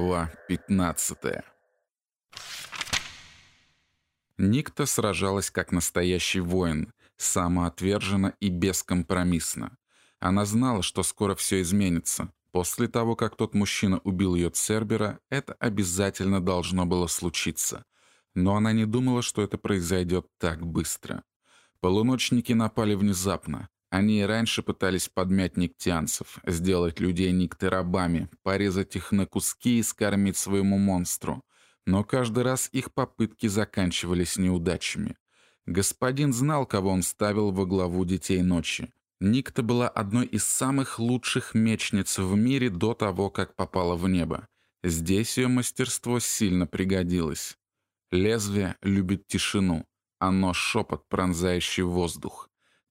Глава 15 Никта сражалась как настоящий воин, самоотверженно и бескомпромиссно. Она знала, что скоро все изменится. После того, как тот мужчина убил ее Цербера, это обязательно должно было случиться. Но она не думала, что это произойдет так быстро. Полуночники напали внезапно. Они и раньше пытались подмять никтианцев, сделать людей никты рабами, порезать их на куски и скормить своему монстру. Но каждый раз их попытки заканчивались неудачами. Господин знал, кого он ставил во главу Детей Ночи. Никта была одной из самых лучших мечниц в мире до того, как попала в небо. Здесь ее мастерство сильно пригодилось. Лезвие любит тишину, оно шепот, пронзающий воздух.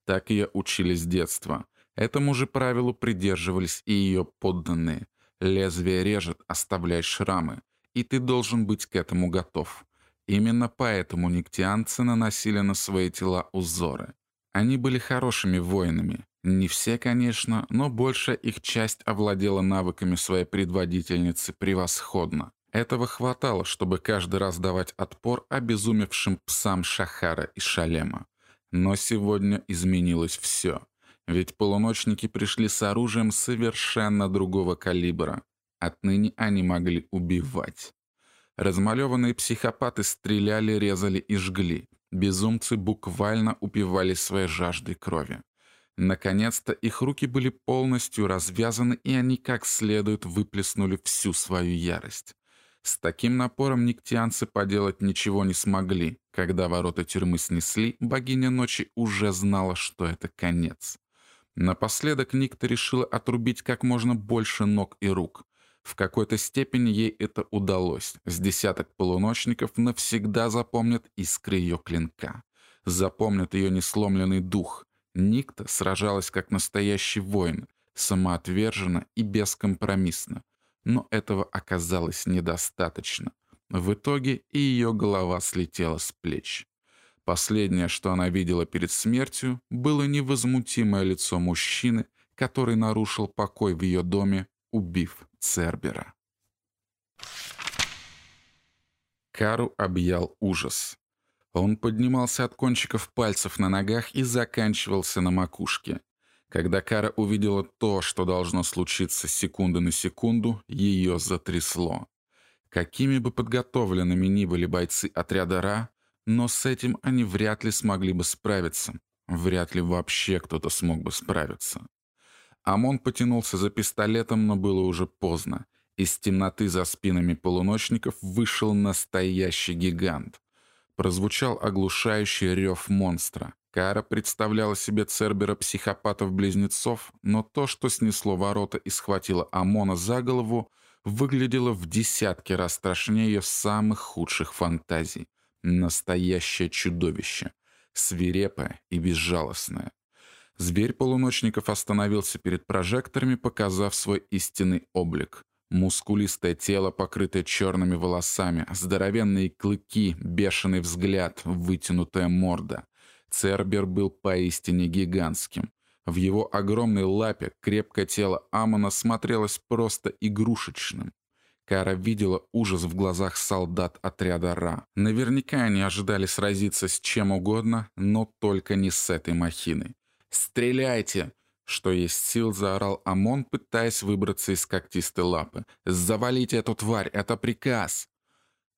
Так ее учили с детства. Этому же правилу придерживались и ее подданные. Лезвие режет, оставляя шрамы, и ты должен быть к этому готов. Именно поэтому никтианцы наносили на свои тела узоры. Они были хорошими воинами. Не все, конечно, но большая их часть овладела навыками своей предводительницы превосходно. Этого хватало, чтобы каждый раз давать отпор обезумевшим псам Шахара и Шалема. Но сегодня изменилось все. Ведь полуночники пришли с оружием совершенно другого калибра. Отныне они могли убивать. Размалеванные психопаты стреляли, резали и жгли. Безумцы буквально упивались своей жаждой крови. Наконец-то их руки были полностью развязаны, и они как следует выплеснули всю свою ярость. С таким напором никтианцы поделать ничего не смогли. Когда ворота тюрьмы снесли, богиня ночи уже знала, что это конец. Напоследок Никта решила отрубить как можно больше ног и рук. В какой-то степени ей это удалось. С десяток полуночников навсегда запомнят искры ее клинка. Запомнят ее несломленный дух. Никта сражалась как настоящий воин, самоотверженно и бескомпромиссно но этого оказалось недостаточно. В итоге и ее голова слетела с плеч. Последнее, что она видела перед смертью, было невозмутимое лицо мужчины, который нарушил покой в ее доме, убив Цербера. Кару объял ужас. Он поднимался от кончиков пальцев на ногах и заканчивался на макушке. Когда Кара увидела то, что должно случиться секунды на секунду, ее затрясло. Какими бы подготовленными ни были бойцы отряда Ра, но с этим они вряд ли смогли бы справиться. Вряд ли вообще кто-то смог бы справиться. Амон потянулся за пистолетом, но было уже поздно. Из темноты за спинами полуночников вышел настоящий гигант. Прозвучал оглушающий рев монстра. Кара представляла себе Цербера психопатов-близнецов, но то, что снесло ворота и схватило Амона за голову, выглядело в десятки раз страшнее ее самых худших фантазий. Настоящее чудовище. Свирепое и безжалостное. Зверь полуночников остановился перед прожекторами, показав свой истинный облик. Мускулистое тело, покрытое черными волосами, здоровенные клыки, бешеный взгляд, вытянутая морда. Цербер был поистине гигантским. В его огромной лапе крепкое тело Амона смотрелось просто игрушечным. Кара видела ужас в глазах солдат отряда Ра. Наверняка они ожидали сразиться с чем угодно, но только не с этой махиной. «Стреляйте!» Что есть сил, заорал Амон, пытаясь выбраться из когтистой лапы. «Завалите эту тварь! Это приказ!»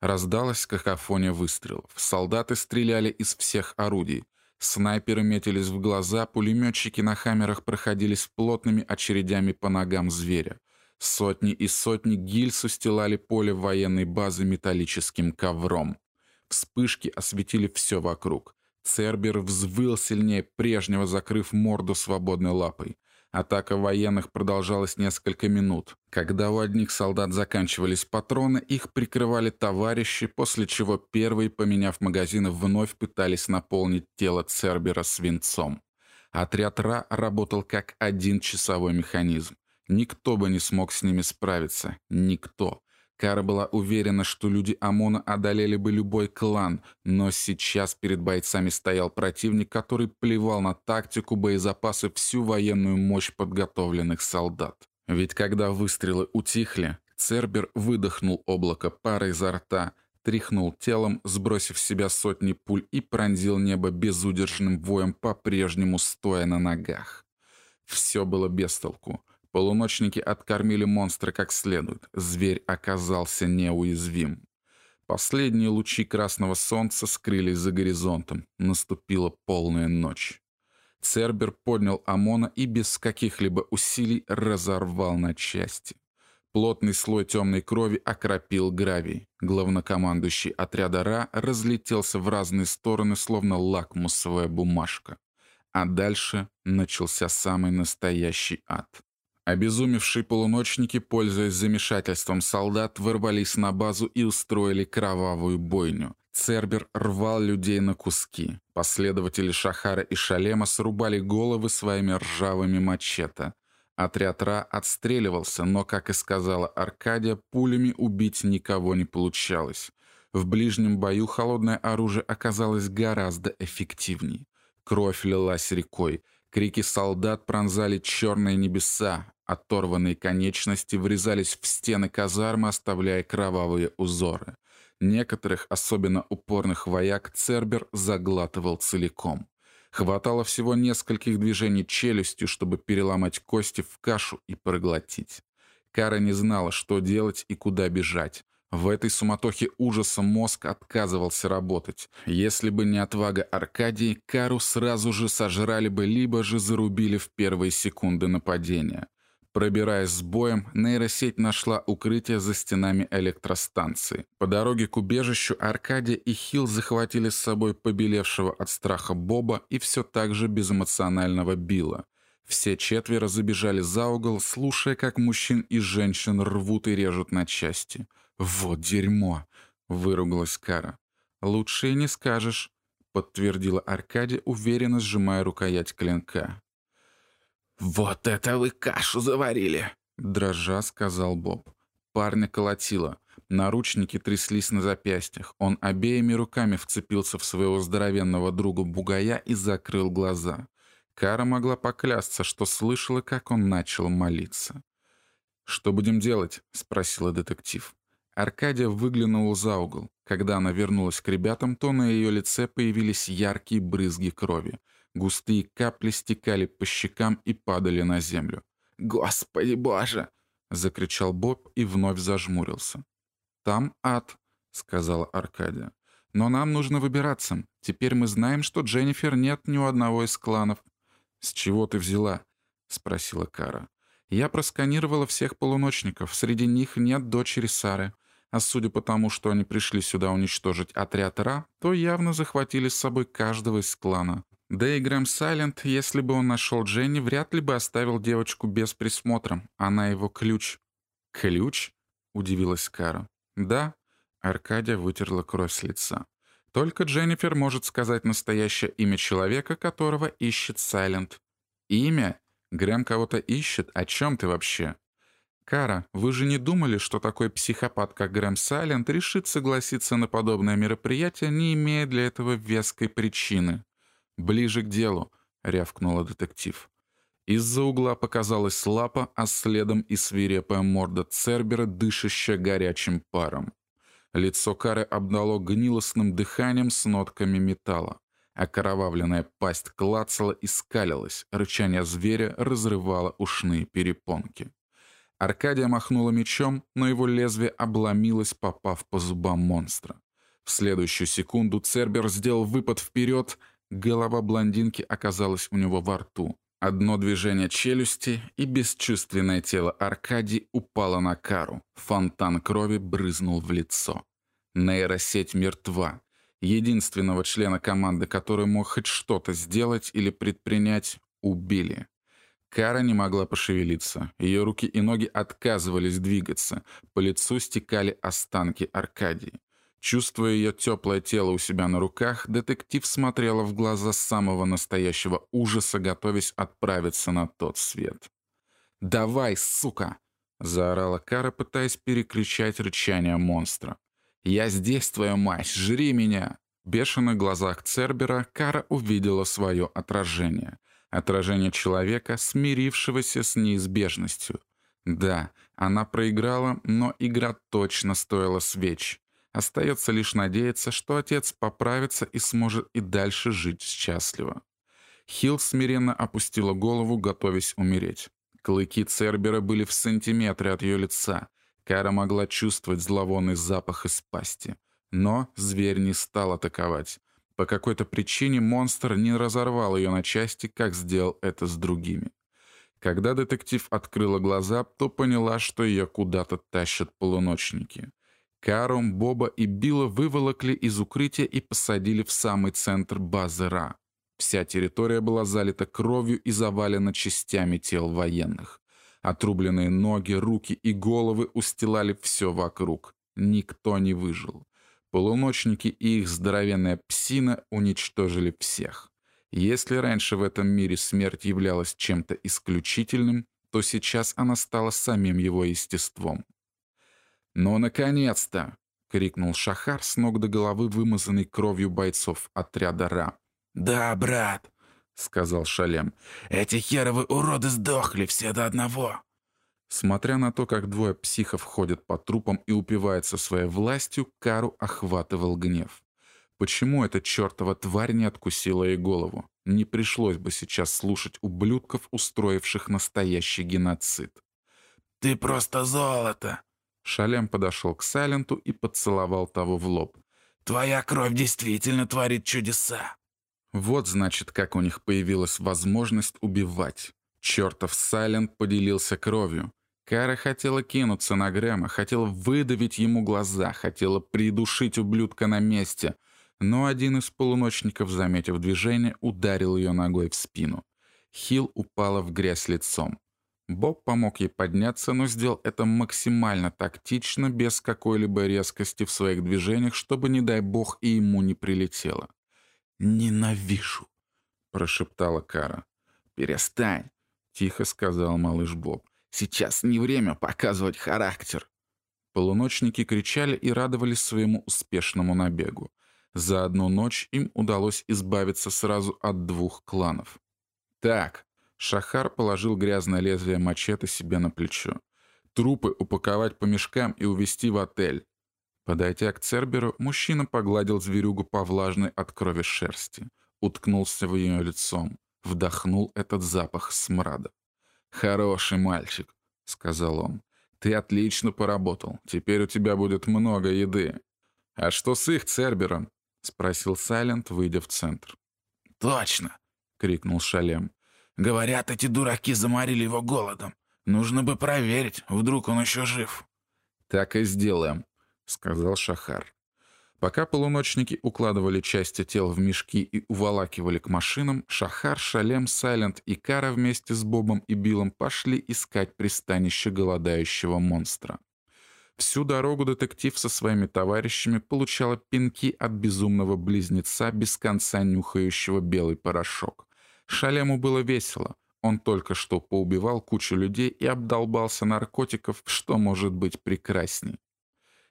Раздалась какофония выстрелов. Солдаты стреляли из всех орудий. Снайперы метились в глаза, пулеметчики на хаммерах проходились плотными очередями по ногам зверя. Сотни и сотни гильз устилали поле военной базы металлическим ковром. Вспышки осветили все вокруг. Цербер взвыл сильнее прежнего, закрыв морду свободной лапой. Атака военных продолжалась несколько минут. Когда у одних солдат заканчивались патроны, их прикрывали товарищи, после чего первые, поменяв магазины, вновь пытались наполнить тело Цербера свинцом. Отряд Ра работал как один часовой механизм. Никто бы не смог с ними справиться. Никто. Кара была уверена, что люди ОМОНа одолели бы любой клан, но сейчас перед бойцами стоял противник, который плевал на тактику, боезапасы, всю военную мощь подготовленных солдат. Ведь когда выстрелы утихли, Цербер выдохнул облако пара изо рта, тряхнул телом, сбросив с себя сотни пуль и пронзил небо безудержным воем, по-прежнему стоя на ногах. Все было без толку. Полуночники откормили монстра как следует. Зверь оказался неуязвим. Последние лучи красного солнца скрылись за горизонтом. Наступила полная ночь. Цербер поднял Амона и без каких-либо усилий разорвал на части. Плотный слой темной крови окропил гравий. Главнокомандующий отряда Ра разлетелся в разные стороны, словно лакмусовая бумажка. А дальше начался самый настоящий ад. Обезумевшие полуночники, пользуясь замешательством солдат, ворвались на базу и устроили кровавую бойню. Цербер рвал людей на куски. Последователи Шахара и Шалема срубали головы своими ржавыми мачете. Отряд Ра отстреливался, но, как и сказала Аркадия, пулями убить никого не получалось. В ближнем бою холодное оружие оказалось гораздо эффективней. Кровь лилась рекой. Крики солдат пронзали черные небеса. Оторванные конечности врезались в стены казармы, оставляя кровавые узоры. Некоторых, особенно упорных вояк, Цербер заглатывал целиком. Хватало всего нескольких движений челюстью, чтобы переломать кости в кашу и проглотить. Кара не знала, что делать и куда бежать. В этой суматохе ужаса мозг отказывался работать. Если бы не отвага Аркадии, Кару сразу же сожрали бы, либо же зарубили в первые секунды нападения. Пробираясь с боем, нейросеть нашла укрытие за стенами электростанции. По дороге к убежищу Аркадия и Хилл захватили с собой побелевшего от страха Боба и все так же безэмоционального Билла. Все четверо забежали за угол, слушая, как мужчин и женщин рвут и режут на части. «Вот дерьмо!» — выругалась Кара. «Лучше и не скажешь», — подтвердила Аркадия, уверенно сжимая рукоять клинка. «Вот это вы кашу заварили!» — дрожа сказал Боб. Парня колотило. Наручники тряслись на запястьях. Он обеими руками вцепился в своего здоровенного друга Бугая и закрыл глаза. Кара могла поклясться, что слышала, как он начал молиться. «Что будем делать?» — спросила детектив. Аркадия выглянула за угол. Когда она вернулась к ребятам, то на ее лице появились яркие брызги крови. Густые капли стекали по щекам и падали на землю. «Господи боже!» — закричал Боб и вновь зажмурился. «Там ад», — сказала Аркадия. «Но нам нужно выбираться. Теперь мы знаем, что Дженнифер нет ни у одного из кланов». «С чего ты взяла?» — спросила Кара. «Я просканировала всех полуночников. Среди них нет дочери Сары. А судя по тому, что они пришли сюда уничтожить отряд Ра, то явно захватили с собой каждого из клана. Да и Грэм Сайленд, если бы он нашел Дженни, вряд ли бы оставил девочку без присмотра. Она его ключ. «Ключ?» — удивилась Кара. «Да». Аркадия вытерла кровь с лица. «Только Дженнифер может сказать настоящее имя человека, которого ищет Сайленд». «Имя? Грэм кого-то ищет? О чем ты вообще?» «Кара, вы же не думали, что такой психопат, как Грэм Сайленд, решит согласиться на подобное мероприятие, не имея для этого веской причины?» «Ближе к делу», — рявкнула детектив. Из-за угла показалась лапа, а следом и свирепая морда Цербера, дышащая горячим паром. Лицо Кары обдало гнилостным дыханием с нотками металла. Окровавленная пасть клацала и скалилась, рычание зверя разрывало ушные перепонки. Аркадия махнула мечом, но его лезвие обломилось, попав по зубам монстра. В следующую секунду Цербер сделал выпад вперед, Голова блондинки оказалась у него во рту. Одно движение челюсти, и бесчувственное тело Аркадий упало на кару. Фонтан крови брызнул в лицо. Нейросеть мертва. Единственного члена команды, который мог хоть что-то сделать или предпринять, убили. Кара не могла пошевелиться. Ее руки и ноги отказывались двигаться. По лицу стекали останки Аркадии. Чувствуя ее теплое тело у себя на руках, детектив смотрела в глаза самого настоящего ужаса, готовясь отправиться на тот свет. «Давай, сука!» — заорала Кара, пытаясь перекричать рычание монстра. «Я здесь, твоя мать! Жри меня!» В бешеных глазах Цербера Кара увидела свое отражение. Отражение человека, смирившегося с неизбежностью. Да, она проиграла, но игра точно стоила свеч. Остается лишь надеяться, что отец поправится и сможет и дальше жить счастливо. Хилл смиренно опустила голову, готовясь умереть. Клыки Цербера были в сантиметре от ее лица. Кара могла чувствовать зловонный запах из пасти. Но зверь не стал атаковать. По какой-то причине монстр не разорвал ее на части, как сделал это с другими. Когда детектив открыла глаза, то поняла, что ее куда-то тащат полуночники. Кару, Боба и Билла выволокли из укрытия и посадили в самый центр базы Ра. Вся территория была залита кровью и завалена частями тел военных. Отрубленные ноги, руки и головы устилали все вокруг. Никто не выжил. Полуночники и их здоровенная псина уничтожили всех. Если раньше в этом мире смерть являлась чем-то исключительным, то сейчас она стала самим его естеством. «Ну, наконец-то!» — крикнул Шахар с ног до головы, вымазанный кровью бойцов отряда Ра. «Да, брат!» — сказал Шалем. «Эти херовы уроды сдохли все до одного!» Смотря на то, как двое психов ходят по трупам и упиваются своей властью, Кару охватывал гнев. Почему эта чертова тварь не откусила ей голову? Не пришлось бы сейчас слушать ублюдков, устроивших настоящий геноцид. «Ты просто золото!» Шалем подошел к Сайленту и поцеловал того в лоб. «Твоя кровь действительно творит чудеса!» Вот, значит, как у них появилась возможность убивать. Чертов Сайлент поделился кровью. Кара хотела кинуться на Грэма, хотела выдавить ему глаза, хотела придушить ублюдка на месте. Но один из полуночников, заметив движение, ударил ее ногой в спину. Хил упала в грязь лицом. Боб помог ей подняться, но сделал это максимально тактично, без какой-либо резкости в своих движениях, чтобы, не дай бог, и ему не прилетело. «Ненавижу», — прошептала Кара. «Перестань», — тихо сказал малыш Боб. «Сейчас не время показывать характер». Полуночники кричали и радовались своему успешному набегу. За одну ночь им удалось избавиться сразу от двух кланов. «Так», Шахар положил грязное лезвие мачете себе на плечо. Трупы упаковать по мешкам и увезти в отель. Подойдя к Церберу, мужчина погладил зверюгу по влажной от крови шерсти, уткнулся в ее лицом, вдохнул этот запах смрада. «Хороший мальчик», — сказал он. «Ты отлично поработал. Теперь у тебя будет много еды». «А что с их Цербером?» — спросил Сайлент, выйдя в центр. «Точно!» — крикнул Шалем. Говорят, эти дураки заморили его голодом. Нужно бы проверить, вдруг он еще жив». «Так и сделаем», — сказал Шахар. Пока полуночники укладывали части тел в мешки и уволакивали к машинам, Шахар, Шалем, Сайленд и Кара вместе с Бобом и Биллом пошли искать пристанище голодающего монстра. Всю дорогу детектив со своими товарищами получала пинки от безумного близнеца, без конца нюхающего белый порошок. Шалему было весело. Он только что поубивал кучу людей и обдолбался наркотиков, что может быть прекрасней.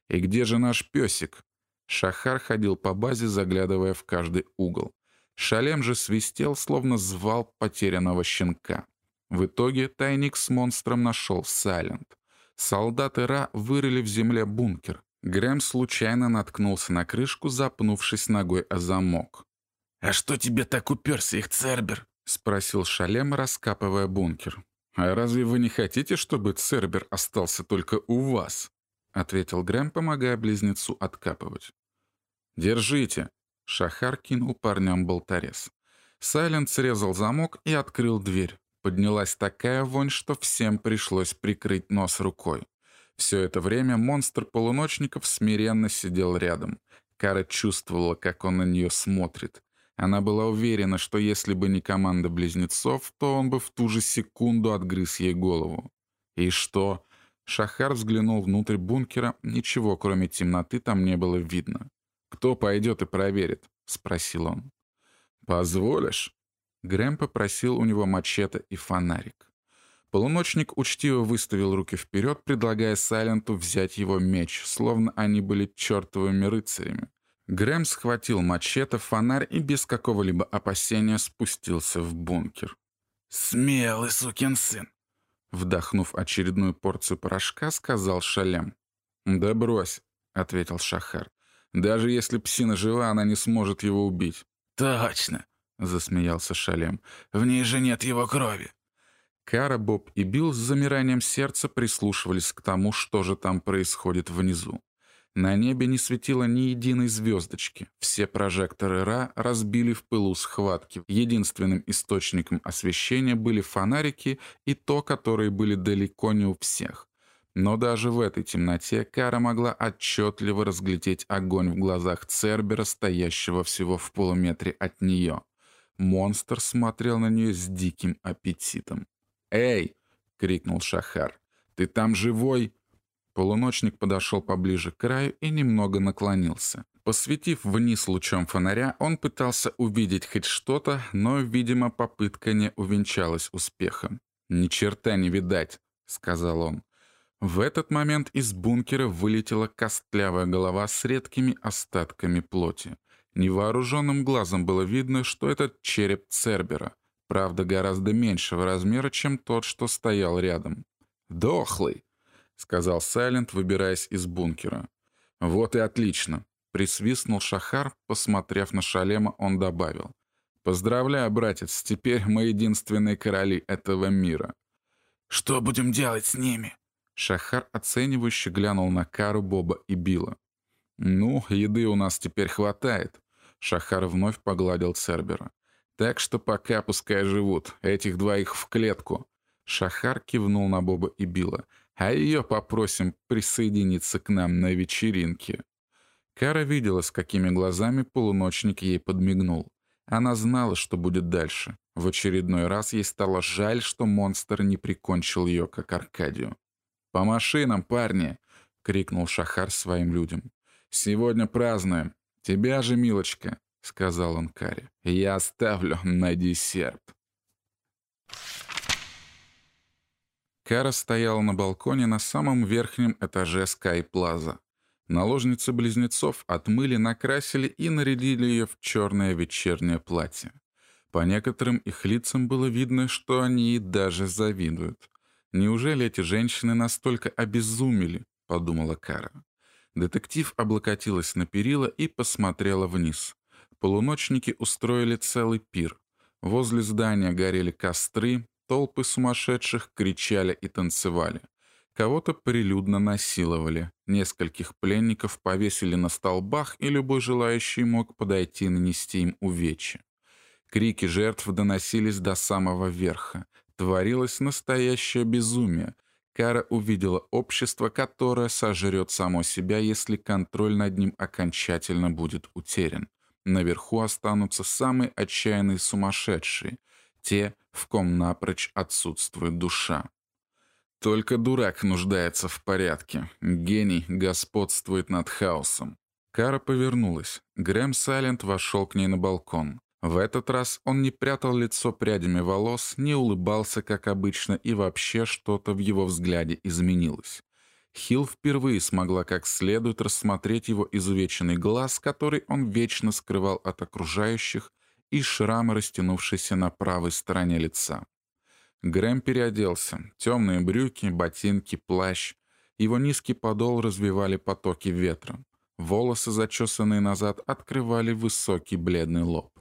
«И где же наш песик?» Шахар ходил по базе, заглядывая в каждый угол. Шалем же свистел, словно звал потерянного щенка. В итоге тайник с монстром нашел Сайленд. Солдаты Ра вырыли в земле бункер. Грэм случайно наткнулся на крышку, запнувшись ногой о замок. «А что тебе так уперся их, Цербер?» — спросил Шалем, раскапывая бункер. «А разве вы не хотите, чтобы Цербер остался только у вас?» — ответил Грэм, помогая близнецу откапывать. «Держите!» — Шахар кинул парням болторез. Сайлент срезал замок и открыл дверь. Поднялась такая вонь, что всем пришлось прикрыть нос рукой. Все это время монстр полуночников смиренно сидел рядом. Кара чувствовала, как он на нее смотрит. Она была уверена, что если бы не команда близнецов, то он бы в ту же секунду отгрыз ей голову. И что? Шахар взглянул внутрь бункера, ничего кроме темноты там не было видно. «Кто пойдет и проверит?» — спросил он. «Позволишь?» Грэм попросил у него мачете и фонарик. Полуночник учтиво выставил руки вперед, предлагая Сайленту взять его меч, словно они были чертовыми рыцарями. Грэм схватил мачете, фонарь и без какого-либо опасения спустился в бункер. «Смелый сукин сын!» Вдохнув очередную порцию порошка, сказал Шалем. «Да брось», — ответил Шахар. «Даже если псина жива, она не сможет его убить». «Точно», — засмеялся Шалем. «В ней же нет его крови». Кара, Боб и Билл с замиранием сердца прислушивались к тому, что же там происходит внизу. На небе не светило ни единой звездочки. Все прожекторы Ра разбили в пылу схватки. Единственным источником освещения были фонарики и то, которые были далеко не у всех. Но даже в этой темноте Кара могла отчетливо разглядеть огонь в глазах Цербера, стоящего всего в полуметре от нее. Монстр смотрел на нее с диким аппетитом. «Эй!» — крикнул Шахар. «Ты там живой?» Полуночник подошел поближе к краю и немного наклонился. Посветив вниз лучом фонаря, он пытался увидеть хоть что-то, но, видимо, попытка не увенчалась успехом. «Ни черта не видать», — сказал он. В этот момент из бункера вылетела костлявая голова с редкими остатками плоти. Невооруженным глазом было видно, что это череп Цербера, правда, гораздо меньшего размера, чем тот, что стоял рядом. «Дохлый!» Сказал Сайлент, выбираясь из бункера. «Вот и отлично!» — присвистнул Шахар, посмотрев на Шалема, он добавил. «Поздравляю, братец, теперь мы единственные короли этого мира». «Что будем делать с ними?» Шахар оценивающе глянул на Кару, Боба и Билла. «Ну, еды у нас теперь хватает», — Шахар вновь погладил Цербера. «Так что пока пускай живут, этих двоих в клетку». Шахар кивнул на Боба и Билла а ее попросим присоединиться к нам на вечеринке». Кара видела, с какими глазами полуночник ей подмигнул. Она знала, что будет дальше. В очередной раз ей стало жаль, что монстр не прикончил ее, как Аркадию. «По машинам, парни!» — крикнул Шахар своим людям. «Сегодня празднуем. Тебя же, милочка!» — сказал он Каре. «Я оставлю на десерт». Кара стояла на балконе на самом верхнем этаже Plaza. Наложницы близнецов отмыли, накрасили и нарядили ее в черное вечернее платье. По некоторым их лицам было видно, что они ей даже завидуют. «Неужели эти женщины настолько обезумели?» — подумала Кара. Детектив облокотилась на перила и посмотрела вниз. Полуночники устроили целый пир. Возле здания горели костры, Толпы сумасшедших кричали и танцевали. Кого-то прилюдно насиловали. Нескольких пленников повесили на столбах, и любой желающий мог подойти и нанести им увечья. Крики жертв доносились до самого верха. Творилось настоящее безумие. Кара увидела общество, которое сожрет само себя, если контроль над ним окончательно будет утерян. Наверху останутся самые отчаянные сумасшедшие — те, в ком напрочь отсутствует душа. Только дурак нуждается в порядке. Гений господствует над хаосом. Кара повернулась. Грэм Сайлент вошел к ней на балкон. В этот раз он не прятал лицо прядями волос, не улыбался, как обычно, и вообще что-то в его взгляде изменилось. Хилл впервые смогла как следует рассмотреть его изувеченный глаз, который он вечно скрывал от окружающих, и шрам, растянувшийся на правой стороне лица. Грэм переоделся. Темные брюки, ботинки, плащ. Его низкий подол развивали потоки ветра. Волосы, зачесанные назад, открывали высокий бледный лоб.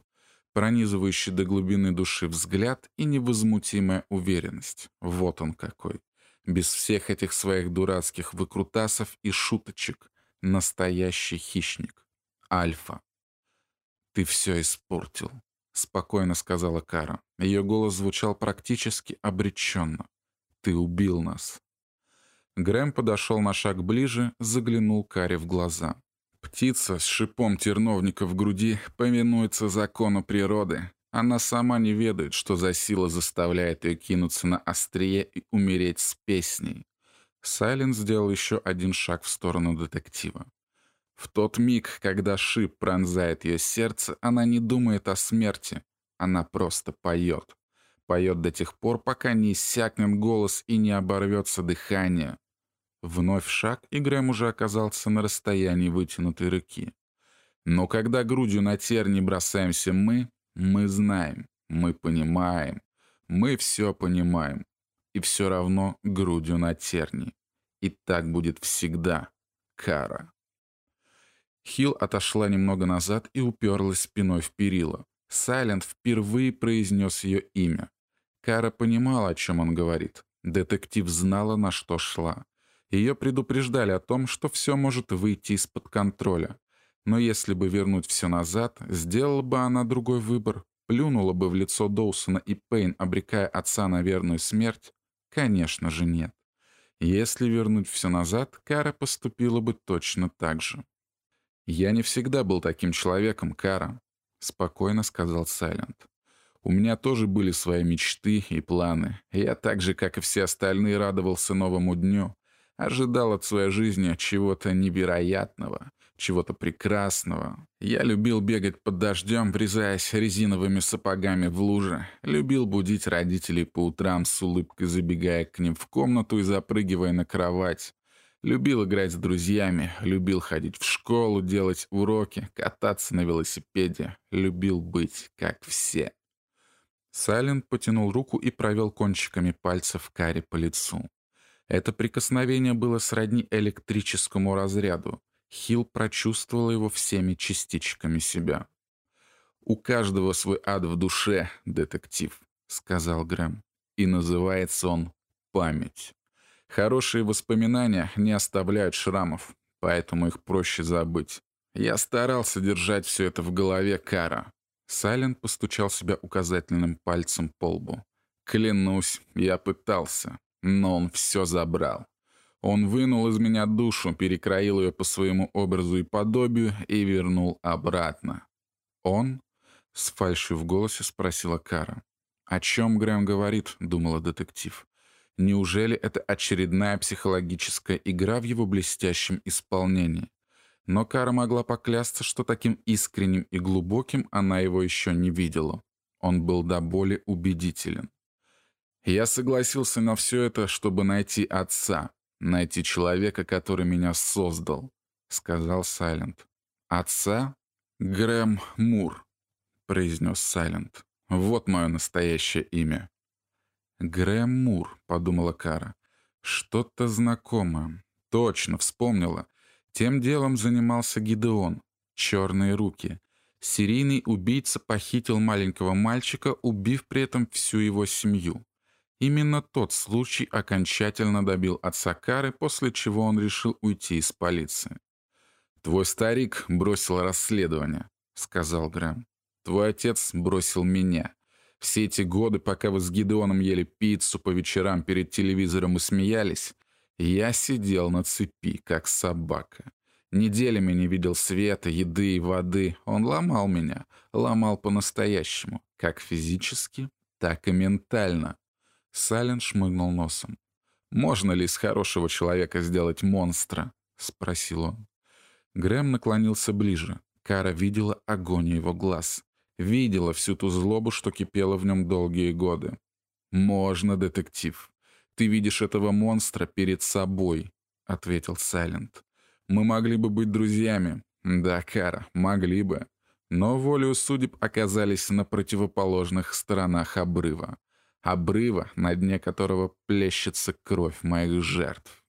Пронизывающий до глубины души взгляд и невозмутимая уверенность. Вот он какой. Без всех этих своих дурацких выкрутасов и шуточек. Настоящий хищник. Альфа. «Ты все испортил», — спокойно сказала Кара. Ее голос звучал практически обреченно. «Ты убил нас». Грэм подошел на шаг ближе, заглянул Каре в глаза. «Птица с шипом терновника в груди повинуется закону природы. Она сама не ведает, что за сила заставляет ее кинуться на острие и умереть с песней». Сайлен сделал еще один шаг в сторону детектива. В тот миг, когда шип пронзает ее сердце, она не думает о смерти. Она просто поет. Поет до тех пор, пока не иссякнет голос и не оборвется дыхание. Вновь шаг, и Грэм уже оказался на расстоянии вытянутой руки. Но когда грудью на терни бросаемся мы, мы знаем, мы понимаем, мы все понимаем. и все равно грудью на терни. И так будет всегда, Кара. Хилл отошла немного назад и уперлась спиной в перила. Сайленд впервые произнес ее имя. Кара понимала, о чем он говорит. Детектив знала, на что шла. Ее предупреждали о том, что все может выйти из-под контроля. Но если бы вернуть все назад, сделала бы она другой выбор, плюнула бы в лицо Доусона и Пейн, обрекая отца на верную смерть? Конечно же нет. Если вернуть все назад, Кара поступила бы точно так же. «Я не всегда был таким человеком, Кара», — спокойно сказал Сайленд. «У меня тоже были свои мечты и планы. Я так же, как и все остальные, радовался новому дню, ожидал от своей жизни чего-то невероятного, чего-то прекрасного. Я любил бегать под дождем, врезаясь резиновыми сапогами в лужи. Любил будить родителей по утрам с улыбкой, забегая к ним в комнату и запрыгивая на кровать. Любил играть с друзьями, любил ходить в школу, делать уроки, кататься на велосипеде. Любил быть как все. Сайлент потянул руку и провел кончиками пальцев Кари по лицу. Это прикосновение было сродни электрическому разряду. Хилл прочувствовал его всеми частичками себя. «У каждого свой ад в душе, детектив», — сказал Грэм. «И называется он память. Хорошие воспоминания не оставляют шрамов, поэтому их проще забыть. Я старался держать все это в голове Кара». Сайлент постучал себя указательным пальцем по лбу. «Клянусь, я пытался, но он все забрал. Он вынул из меня душу, перекроил ее по своему образу и подобию и вернул обратно. «Он?» — с фальшью в голосе спросила Кара. «О чем Грэм говорит?» — думала детектив. «Неужели это очередная психологическая игра в его блестящем исполнении?» Но Кара могла поклясться, что таким искренним и глубоким она его еще не видела. Он был до боли убедителен. «Я согласился на все это, чтобы найти отца», найти человека, который меня создал», — сказал Сайленд. «Отца? Грэм Мур», — произнес Сайленд. «Вот мое настоящее имя». «Грэм Мур», — подумала Кара. «Что-то знакомое. Точно, вспомнила. Тем делом занимался Гидеон. Черные руки. Серийный убийца похитил маленького мальчика, убив при этом всю его семью. Именно тот случай окончательно добил отца Кары, после чего он решил уйти из полиции. «Твой старик бросил расследование», — сказал Грэм. «Твой отец бросил меня. Все эти годы, пока вы с Гидеоном ели пиццу по вечерам перед телевизором и смеялись, я сидел на цепи, как собака. Неделями не видел света, еды и воды. Он ломал меня, ломал по-настоящему, как физически, так и ментально. Сален шмыгнул носом. «Можно ли из хорошего человека сделать монстра?» — спросил он. Грэм наклонился ближе. Кара видела огонь его глаз. Видела всю ту злобу, что кипела в нем долгие годы. «Можно, детектив. Ты видишь этого монстра перед собой», — ответил Сайленд. «Мы могли бы быть друзьями. Да, Кара, могли бы. Но волею судеб оказались на противоположных сторонах обрыва обрыва, на дне которого плещется кровь моих жертв.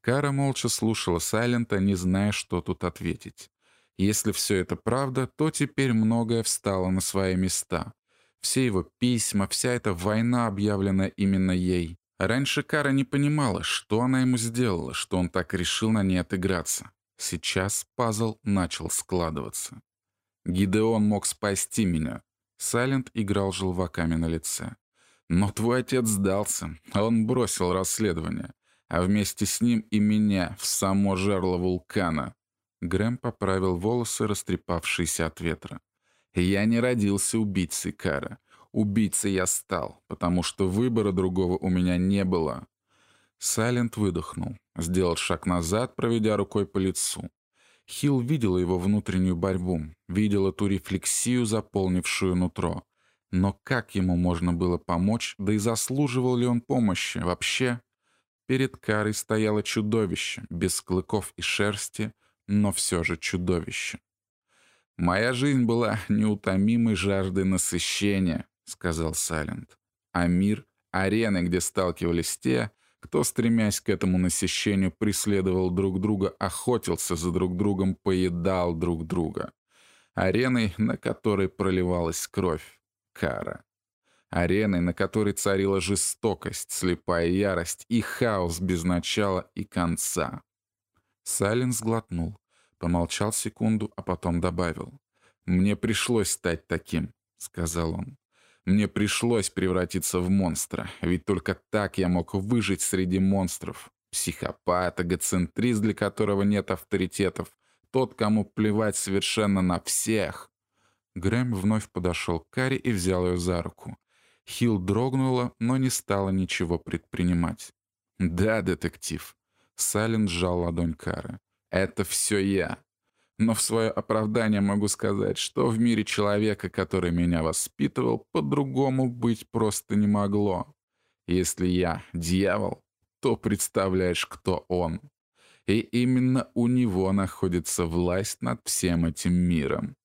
Кара молча слушала Сайлента, не зная, что тут ответить. Если все это правда, то теперь многое встало на свои места. Все его письма, вся эта война, объявленная именно ей. Раньше Кара не понимала, что она ему сделала, что он так решил на ней отыграться. Сейчас пазл начал складываться. Гидеон мог спасти меня. Сайлент играл желваками на лице. Но твой отец сдался, он бросил расследование, а вместе с ним и меня в само жерло вулкана. Грэм поправил волосы, растрепавшиеся от ветра. Я не родился убийцей Кара. Убийцей я стал, потому что выбора другого у меня не было. Сайлент выдохнул, сделал шаг назад, проведя рукой по лицу. Хилл видел его внутреннюю борьбу, видел эту рефлексию, заполнившую нутро. Но как ему можно было помочь, да и заслуживал ли он помощи вообще? Перед Карой стояло чудовище, без клыков и шерсти, но все же чудовище. «Моя жизнь была неутомимой жаждой насыщения», — сказал Салент. «А мир Арены, где сталкивались те, кто, стремясь к этому насыщению, преследовал друг друга, охотился за друг другом, поедал друг друга. Ареной, на которой проливалась кровь, кара. Ареной, на которой царила жестокость, слепая ярость и хаос без начала и конца. Сален сглотнул, помолчал секунду, а потом добавил. «Мне пришлось стать таким», — сказал он. Мне пришлось превратиться в монстра, ведь только так я мог выжить среди монстров. Психопат, эгоцентрист, для которого нет авторитетов, тот, кому плевать совершенно на всех. Грэм вновь подошел к Карри и взял ее за руку. Хилл дрогнула, но не стала ничего предпринимать. «Да, детектив». Сален сжал ладонь Кары. «Это все я. Но в свое оправдание могу сказать, что в мире человека, который меня воспитывал, по-другому быть просто не могло. Если я дьявол, то представляешь, кто он. И именно у него находится власть над всем этим миром.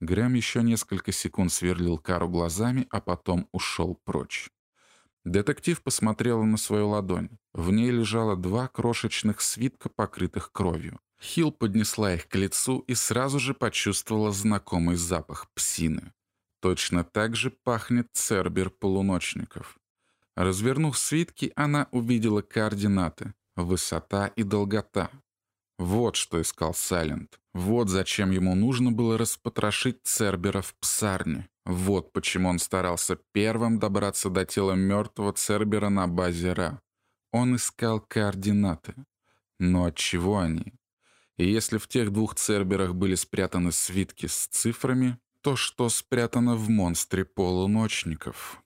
Грэм еще несколько секунд сверлил Кару глазами, а потом ушел прочь. Детектив посмотрела на свою ладонь. В ней лежало два крошечных свитка, покрытых кровью. Хил поднесла их к лицу и сразу же почувствовала знакомый запах псины. Точно так же пахнет цербер полуночников. Развернув свитки, она увидела координаты, высота и долгота. Вот что искал Сайлент. Вот зачем ему нужно было распотрошить Цербера в псарне. Вот почему он старался первым добраться до тела мертвого Цербера на базе Ра. Он искал координаты. Но от чего они? И если в тех двух церберах были спрятаны свитки с цифрами, то что спрятано в монстре полуночников?